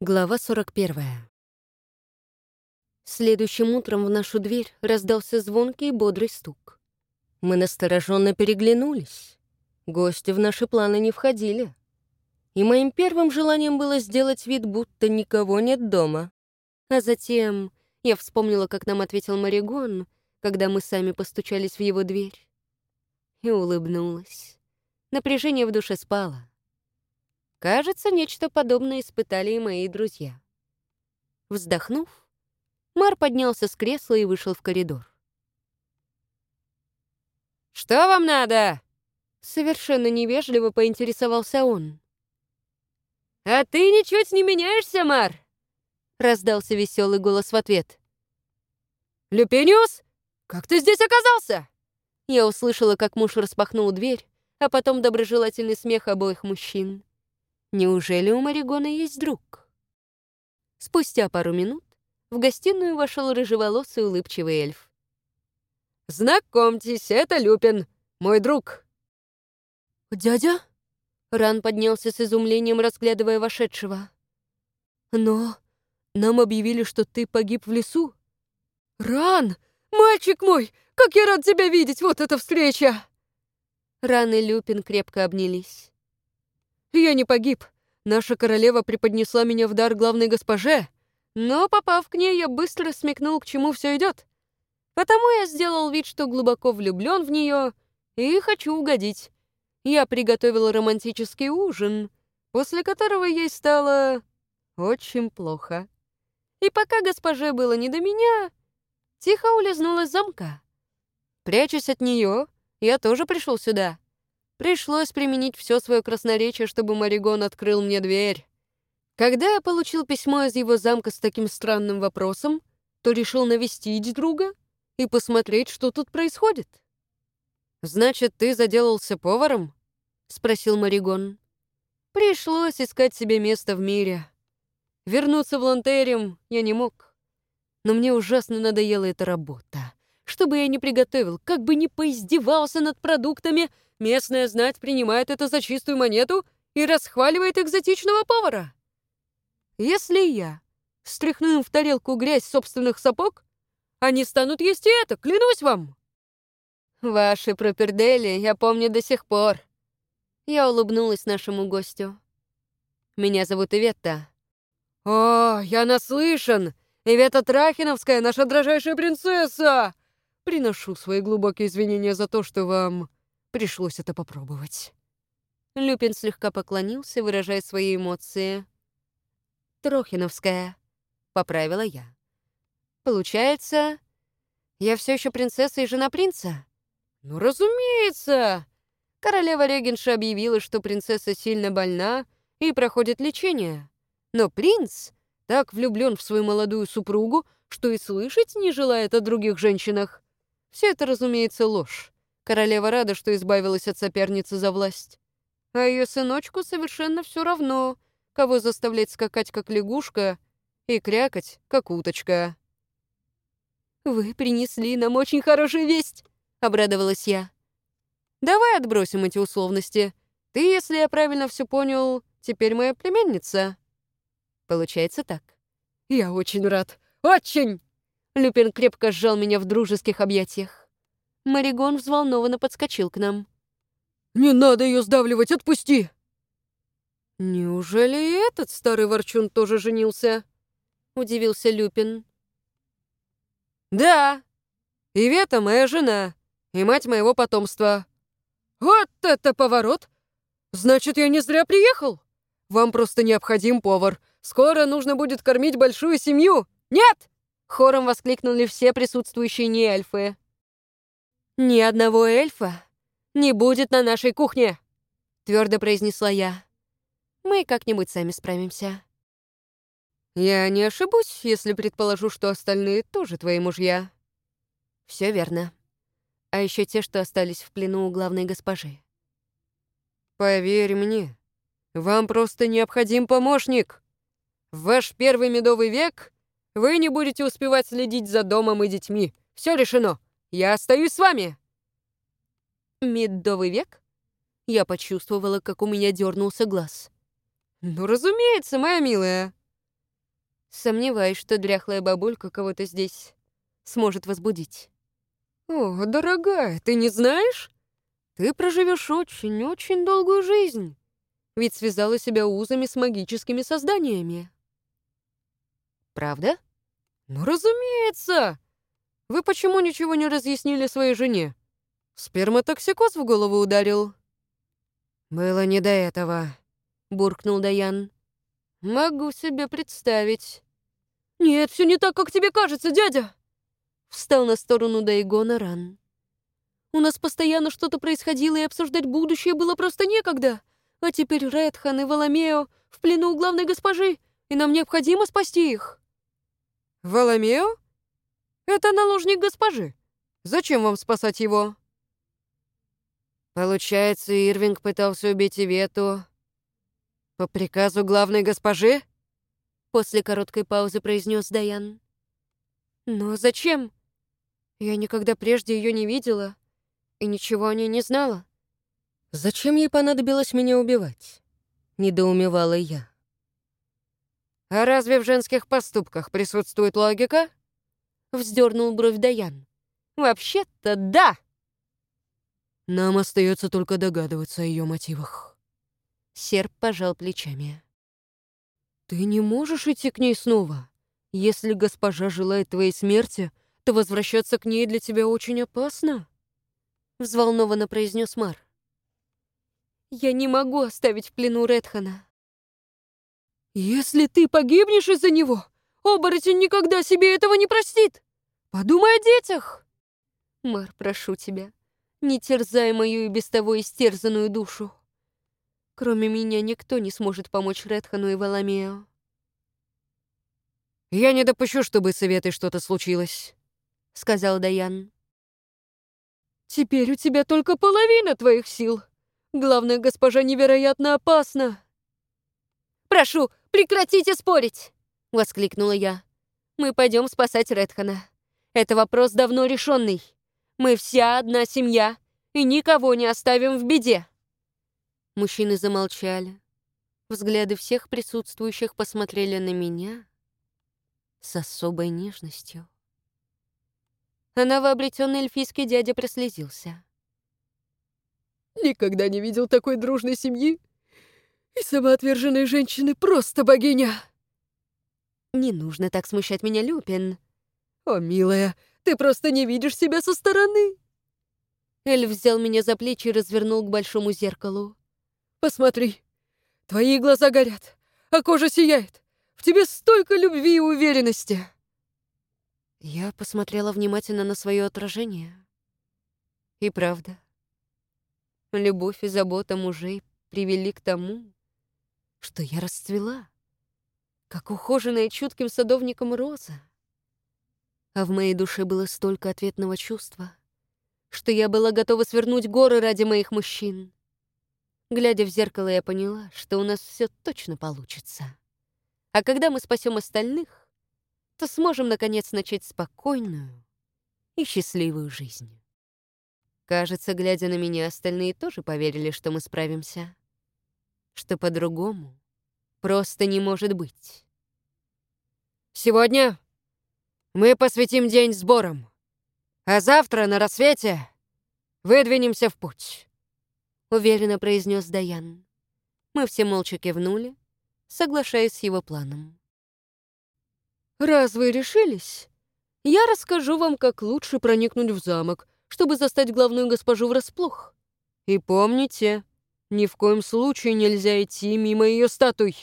Глава 41. Следующим утром в нашу дверь раздался звонкий и бодрый стук. Мы настороженно переглянулись. Гости в наши планы не входили. И моим первым желанием было сделать вид, будто никого нет дома. А затем я вспомнила, как нам ответил Маригон, когда мы сами постучались в его дверь. И улыбнулась. Напряжение в душе спало. Кажется, нечто подобное испытали и мои друзья. Вздохнув, Мар поднялся с кресла и вышел в коридор. «Что вам надо?» Совершенно невежливо поинтересовался он. «А ты ничуть не меняешься, Мар!» Раздался веселый голос в ответ. «Люпиниус, как ты здесь оказался?» Я услышала, как муж распахнул дверь, а потом доброжелательный смех обоих мужчин. Неужели у Маригона есть друг? Спустя пару минут в гостиную вошел рыжеволосый улыбчивый эльф. «Знакомьтесь, это Люпин, мой друг». «Дядя?» Ран поднялся с изумлением, разглядывая вошедшего. «Но нам объявили, что ты погиб в лесу». «Ран! Мальчик мой! Как я рад тебя видеть! Вот эта встреча!» Ран и Люпин крепко обнялись. Я не погиб. Наша королева преподнесла меня в дар главной госпоже, но, попав к ней, я быстро смекнул, к чему все идет. Потому я сделал вид, что глубоко влюблен в нее и хочу угодить. Я приготовил романтический ужин, после которого ей стало очень плохо. И пока госпоже было не до меня, тихо улизнула из замка. Прячась от нее, я тоже пришел сюда. Пришлось применить все свое красноречие, чтобы Маригон открыл мне дверь. Когда я получил письмо из его замка с таким странным вопросом, то решил навестить друга и посмотреть, что тут происходит. «Значит, ты заделался поваром?» — спросил Маригон. «Пришлось искать себе место в мире. Вернуться в Лантериум я не мог. Но мне ужасно надоела эта работа. Что бы я ни приготовил, как бы ни поиздевался над продуктами — Местная знать принимает это за чистую монету и расхваливает экзотичного повара. Если я стряхну им в тарелку грязь собственных сапог, они станут есть и это, клянусь вам. Ваши пропердели я помню до сих пор. Я улыбнулась нашему гостю. Меня зовут Иветта. О, я наслышан! Ивета Трахиновская, наша дрожайшая принцесса! Приношу свои глубокие извинения за то, что вам Пришлось это попробовать. Люпин слегка поклонился, выражая свои эмоции. «Трохиновская», — поправила я. «Получается, я все еще принцесса и жена принца?» «Ну, разумеется!» Королева Регенша объявила, что принцесса сильно больна и проходит лечение. Но принц так влюблен в свою молодую супругу, что и слышать не желает о других женщинах. Все это, разумеется, ложь. Королева рада, что избавилась от соперницы за власть. А ее сыночку совершенно все равно, кого заставлять скакать, как лягушка, и крякать, как уточка. «Вы принесли нам очень хорошую весть!» — обрадовалась я. «Давай отбросим эти условности. Ты, если я правильно все понял, теперь моя племянница». Получается так. «Я очень рад. Очень!» Люпин крепко сжал меня в дружеских объятиях. Маригон взволнованно подскочил к нам. «Не надо ее сдавливать, отпусти!» «Неужели этот старый ворчун тоже женился?» — удивился Люпин. «Да, Ивета моя жена и мать моего потомства». «Вот это поворот! Значит, я не зря приехал? Вам просто необходим повар. Скоро нужно будет кормить большую семью. Нет!» Хором воскликнули все присутствующие неэльфы. «Ни одного эльфа не будет на нашей кухне!» Твердо произнесла я. «Мы как-нибудь сами справимся». «Я не ошибусь, если предположу, что остальные тоже твои мужья». Все верно. А еще те, что остались в плену у главной госпожи. «Поверь мне, вам просто необходим помощник. В ваш первый медовый век вы не будете успевать следить за домом и детьми. Все решено. Я остаюсь с вами!» «Медовый век?» Я почувствовала, как у меня дернулся глаз. «Ну, разумеется, моя милая. Сомневаюсь, что дряхлая бабулька кого-то здесь сможет возбудить. «О, дорогая, ты не знаешь? Ты проживешь очень-очень долгую жизнь, ведь связала себя узами с магическими созданиями». «Правда?» «Ну, разумеется! Вы почему ничего не разъяснили своей жене? Сперматоксикоз в голову ударил». «Было не до этого», — буркнул Даян. «Могу себе представить». «Нет, все не так, как тебе кажется, дядя!» Встал на сторону Дайгона Ран. «У нас постоянно что-то происходило, и обсуждать будущее было просто некогда. А теперь Редхан и Валамео в плену у главной госпожи, и нам необходимо спасти их». «Валамео? Это наложник госпожи. Зачем вам спасать его?» Получается, Ирвинг пытался убить Ивету по приказу главной госпожи? После короткой паузы произнес Даян. Но зачем? Я никогда прежде ее не видела и ничего о ней не знала. Зачем ей понадобилось меня убивать? Недоумевала я. А разве в женских поступках присутствует логика? Вздернул бровь Даян. Вообще-то да. Нам остается только догадываться о ее мотивах. Серп пожал плечами. Ты не можешь идти к ней снова. Если госпожа желает твоей смерти, то возвращаться к ней для тебя очень опасно», — взволнованно произнес Мар. «Я не могу оставить в плену Редхана». «Если ты погибнешь из-за него, оборотень никогда себе этого не простит! Подумай о детях!» «Мар, прошу тебя, не терзай мою и без того истерзанную душу. Кроме меня никто не сможет помочь Редхану и Валамео». «Я не допущу, чтобы с Иветой что-то случилось», — сказал Даян. «Теперь у тебя только половина твоих сил. Главное, госпожа невероятно опасна». «Прошу, прекратите спорить!» — воскликнула я. «Мы пойдем спасать Редхана. Это вопрос давно решенный. Мы вся одна семья и никого не оставим в беде». Мужчины замолчали. Взгляды всех присутствующих посмотрели на меня с особой нежностью а новообретенный эльфийский дядя прослезился. «Никогда не видел такой дружной семьи, и самоотверженной женщины просто богиня!» «Не нужно так смущать меня, Люпин!» «О, милая, ты просто не видишь себя со стороны!» Эльф взял меня за плечи и развернул к большому зеркалу. «Посмотри, твои глаза горят, а кожа сияет. В тебе столько любви и уверенности!» Я посмотрела внимательно на свое отражение. И правда, любовь и забота мужей привели к тому, что я расцвела, как ухоженная чутким садовником роза. А в моей душе было столько ответного чувства, что я была готова свернуть горы ради моих мужчин. Глядя в зеркало, я поняла, что у нас все точно получится. А когда мы спасем остальных, то сможем, наконец, начать спокойную и счастливую жизнь. Кажется, глядя на меня, остальные тоже поверили, что мы справимся. Что по-другому просто не может быть. Сегодня мы посвятим день сборам, а завтра на рассвете выдвинемся в путь, уверенно произнес Даян. Мы все молча кивнули, соглашаясь с его планом. «Раз вы решились, я расскажу вам, как лучше проникнуть в замок, чтобы застать главную госпожу врасплох. И помните, ни в коем случае нельзя идти мимо ее статуй».